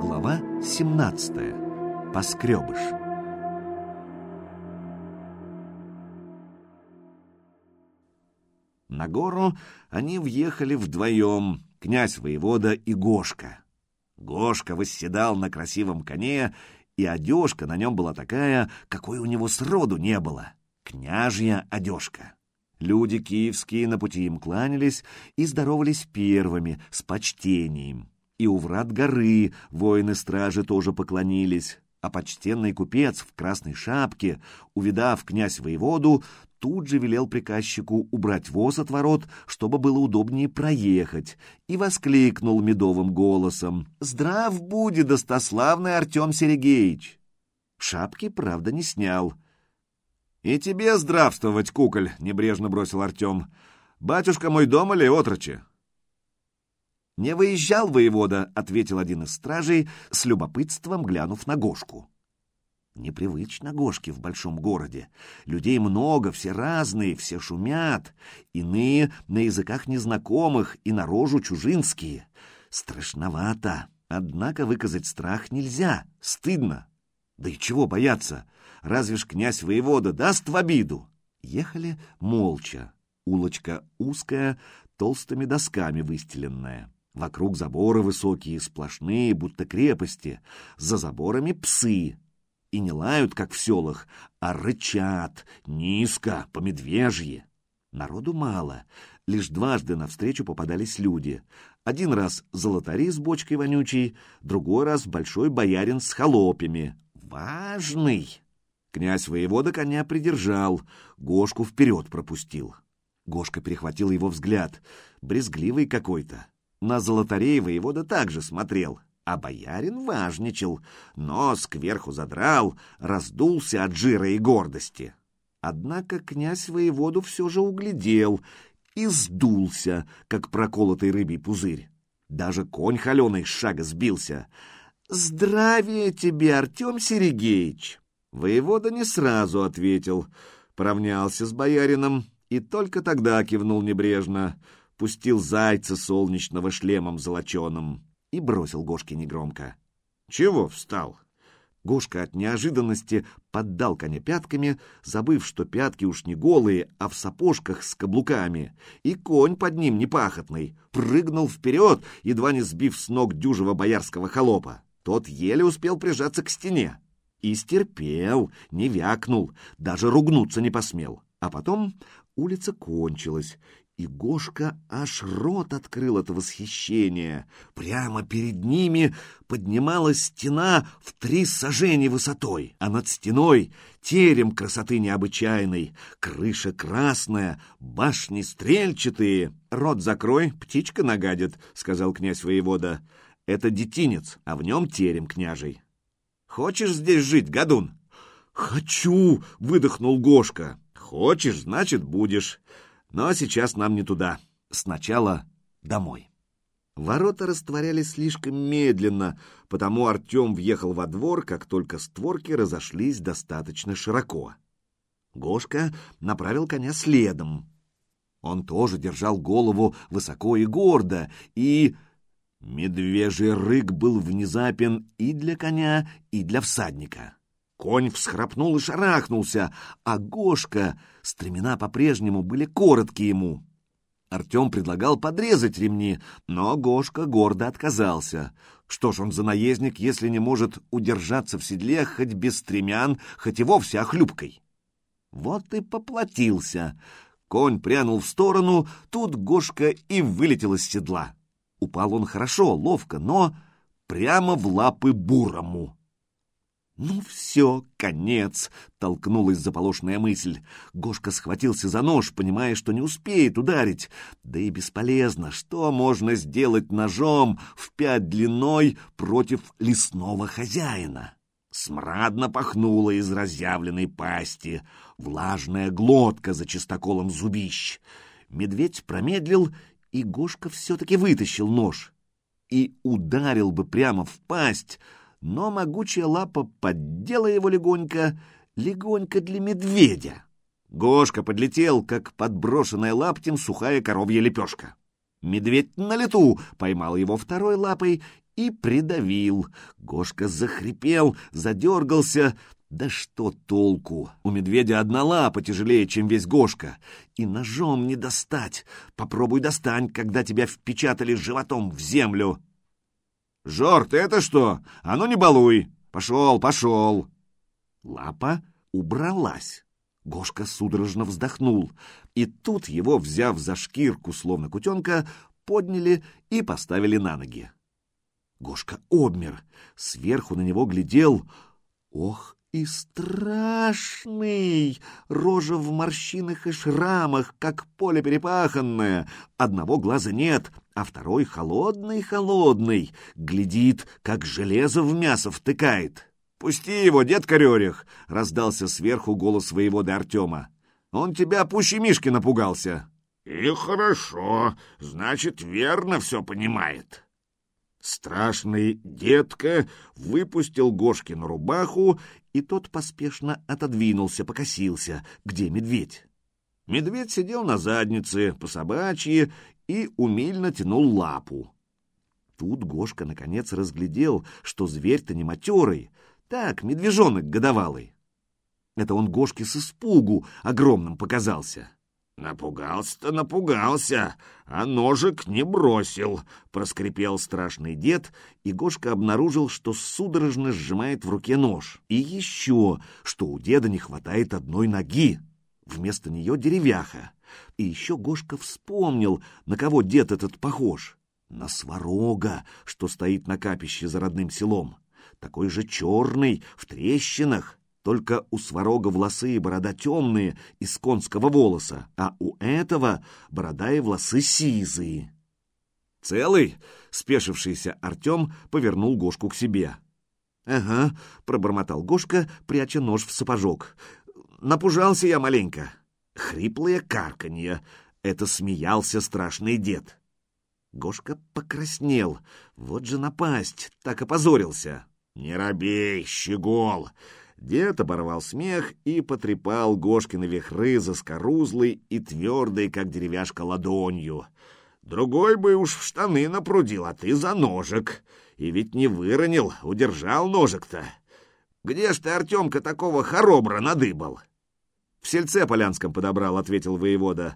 Глава 17. Поскребыш. На гору они въехали вдвоем, князь воевода и Гошка. Гошка восседал на красивом коне, и одежка на нем была такая, какой у него сроду не было. Княжья одежка. Люди киевские на пути им кланялись и здоровались первыми, с почтением. И у врат горы воины-стражи тоже поклонились, а почтенный купец в красной шапке, увидав князь воеводу, тут же велел приказчику убрать воз от ворот, чтобы было удобнее проехать, и воскликнул медовым голосом «Здрав будет, достославный Артем Сергеевич!» Шапки, правда, не снял. «И тебе здравствовать, куколь!» — небрежно бросил Артем. «Батюшка мой дома ли, отрочи?» «Не выезжал воевода», — ответил один из стражей, с любопытством глянув на Гошку. Непривычно Гошке в большом городе. Людей много, все разные, все шумят. Иные на языках незнакомых и на рожу чужинские. Страшновато. Однако выказать страх нельзя, стыдно. Да и чего бояться? Разве ж князь воевода даст в обиду? Ехали молча. Улочка узкая, толстыми досками выстеленная. Вокруг заборы высокие, сплошные, будто крепости. За заборами псы, и не лают, как в селах, а рычат, низко, по медвежье. Народу мало, лишь дважды навстречу попадались люди. Один раз золотари с бочкой вонючей, другой раз большой боярин с холопями. Важный! Князь воевода коня придержал, Гошку вперед пропустил. Гошка перехватил его взгляд, брезгливый какой-то. На золотарей воевода также смотрел — а боярин важничал, нос кверху задрал, раздулся от жира и гордости. Однако князь воеводу все же углядел и сдулся, как проколотый рыбий пузырь. Даже конь холеный с шага сбился. «Здравия тебе, Артем Серегеич!» Воевода не сразу ответил, поравнялся с боярином и только тогда кивнул небрежно, пустил зайца солнечного шлемом золоченым и бросил Гошке негромко. «Чего встал?» Гошка от неожиданности поддал коня пятками, забыв, что пятки уж не голые, а в сапожках с каблуками, и конь под ним непахотный, прыгнул вперед, едва не сбив с ног дюжего боярского холопа. Тот еле успел прижаться к стене. И стерпел, не вякнул, даже ругнуться не посмел. А потом улица кончилась, и Гошка аж рот открыл от восхищения. Прямо перед ними поднималась стена в три сажени высотой, а над стеной терем красоты необычайной, крыша красная, башни стрельчатые. «Рот закрой, птичка нагадит», — сказал князь воевода. «Это детинец, а в нем терем княжий». «Хочешь здесь жить, гадун?» «Хочу!» — выдохнул Гошка. «Хочешь, значит, будешь». Но сейчас нам не туда. Сначала домой. Ворота растворялись слишком медленно, потому Артем въехал во двор, как только створки разошлись достаточно широко. Гошка направил коня следом. Он тоже держал голову высоко и гордо, и... Медвежий рык был внезапен и для коня, и для всадника. Конь всхрапнул и шарахнулся, а Гошка, стремена по-прежнему были короткие ему. Артем предлагал подрезать ремни, но Гошка гордо отказался. Что ж он за наездник, если не может удержаться в седле хоть без стремян, хоть и вовсе охлюбкой? Вот и поплатился. Конь прянул в сторону, тут Гошка и вылетел из седла. Упал он хорошо, ловко, но прямо в лапы бурому. «Ну все, конец!» — толкнулась заполошная мысль. Гошка схватился за нож, понимая, что не успеет ударить. Да и бесполезно, что можно сделать ножом в пять длиной против лесного хозяина? Смрадно пахнуло из разъявленной пасти, влажная глотка за чистоколом зубищ. Медведь промедлил, и Гошка все-таки вытащил нож. И ударил бы прямо в пасть — но могучая лапа поддела его легонько, легонько для медведя. Гошка подлетел, как подброшенная лаптем сухая коровья лепешка. Медведь на лету поймал его второй лапой и придавил. Гошка захрипел, задергался. Да что толку? У медведя одна лапа тяжелее, чем весь Гошка. И ножом не достать. Попробуй достань, когда тебя впечатали животом в землю. «Жор, ты это что? А ну не балуй! Пошел, пошел!» Лапа убралась. Гошка судорожно вздохнул, и тут его, взяв за шкирку, словно кутенка, подняли и поставили на ноги. Гошка обмер, сверху на него глядел. Ох, и страшный! Рожа в морщинах и шрамах, как поле перепаханное. Одного глаза нет, а второй холодный-холодный. Глядит, как железо в мясо втыкает. «Пусти его, дед Корерих!» — раздался сверху голос воевода Артема. «Он тебя пуще Мишки напугался!» «И хорошо, значит, верно все понимает». Страшный детка выпустил Гошкину рубаху, и тот поспешно отодвинулся, покосился, где медведь. Медведь сидел на заднице, по собачьи, и умильно тянул лапу. Тут Гошка наконец разглядел, что зверь-то не матерый, так, медвежонок годовалый. Это он Гошке с испугу огромным показался. «Напугался-то напугался, а ножик не бросил», — проскрипел страшный дед, и Гошка обнаружил, что судорожно сжимает в руке нож. И еще, что у деда не хватает одной ноги. Вместо нее деревяха. И еще Гошка вспомнил, на кого дед этот похож. На сварога, что стоит на капище за родным селом. Такой же черный, в трещинах. Только у сварога волосы и борода темные, из конского волоса, а у этого борода и волосы сизые. «Целый?» — спешившийся Артем повернул Гошку к себе. «Ага», — пробормотал Гошка, пряча нож в сапожок. «Напужался я маленько». Хриплое карканье. Это смеялся страшный дед. Гошка покраснел. Вот же напасть, так опозорился. «Не робей, щегол!» Дед оборвал смех и потрепал Гошкины вихры заскорузлой и твердой, как деревяшка, ладонью. Другой бы уж в штаны напрудил, а ты за ножик. И ведь не выронил, удержал ножик-то. Где ж ты, Артемка, такого хоробра надыбал? В сельце Полянском подобрал, — ответил воевода.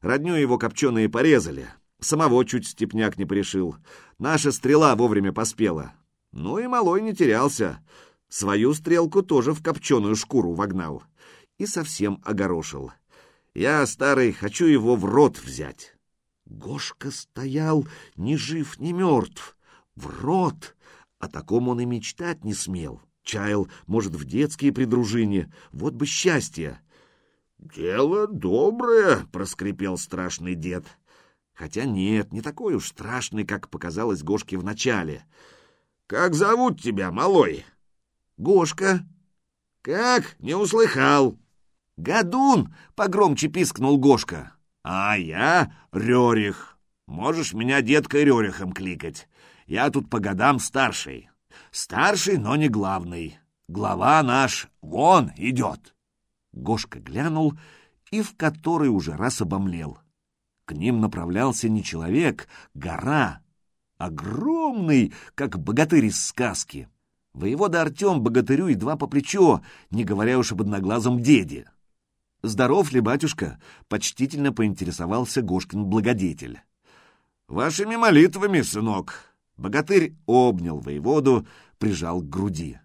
Родню его копченые порезали. Самого чуть степняк не порешил. Наша стрела вовремя поспела. Ну и малой не терялся. Свою стрелку тоже в копченую шкуру вогнал и совсем огорошил. Я, старый, хочу его в рот взять. Гошка стоял ни жив, ни мертв. В рот! О таком он и мечтать не смел. Чаял, может, в детские придружине. Вот бы счастье! «Дело доброе!» — проскрипел страшный дед. Хотя нет, не такой уж страшный, как показалось Гошке вначале. «Как зовут тебя, малой?» Гошка. Как? Не услыхал. Гадун, погромче пискнул Гошка. А я Рерих. Можешь меня деткой Рерихом кликать. Я тут по годам старший. Старший, но не главный. Глава наш вон идет. Гошка глянул и в который уже раз обомлел. К ним направлялся не человек, гора, огромный, как богатырь из сказки. Воевода Артем богатырю едва по плечо, не говоря уж об одноглазом деде. «Здоров ли, батюшка?» — почтительно поинтересовался Гошкин благодетель. «Вашими молитвами, сынок!» Богатырь обнял воеводу, прижал к груди.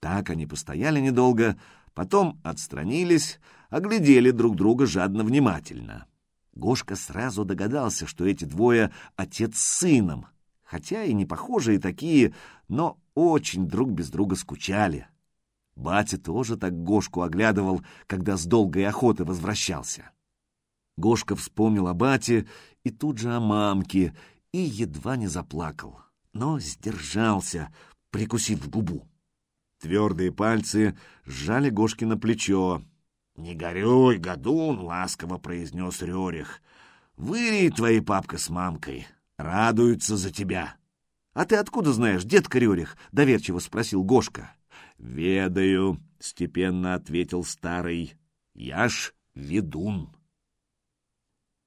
Так они постояли недолго, потом отстранились, оглядели друг друга жадно-внимательно. Гошка сразу догадался, что эти двое — отец с сыном, хотя и не похожие такие, но очень друг без друга скучали. Батя тоже так Гошку оглядывал, когда с долгой охоты возвращался. Гошка вспомнил о бате и тут же о мамке и едва не заплакал, но сдержался, прикусив губу. Твердые пальцы сжали Гошки на плечо. «Не горюй, Гадун!» — ласково произнес Рерих. «Выри твои папка с мамкой, радуются за тебя!» «А ты откуда знаешь, дед Рюрих?» — доверчиво спросил Гошка. «Ведаю», — степенно ответил старый. «Я ж ведун».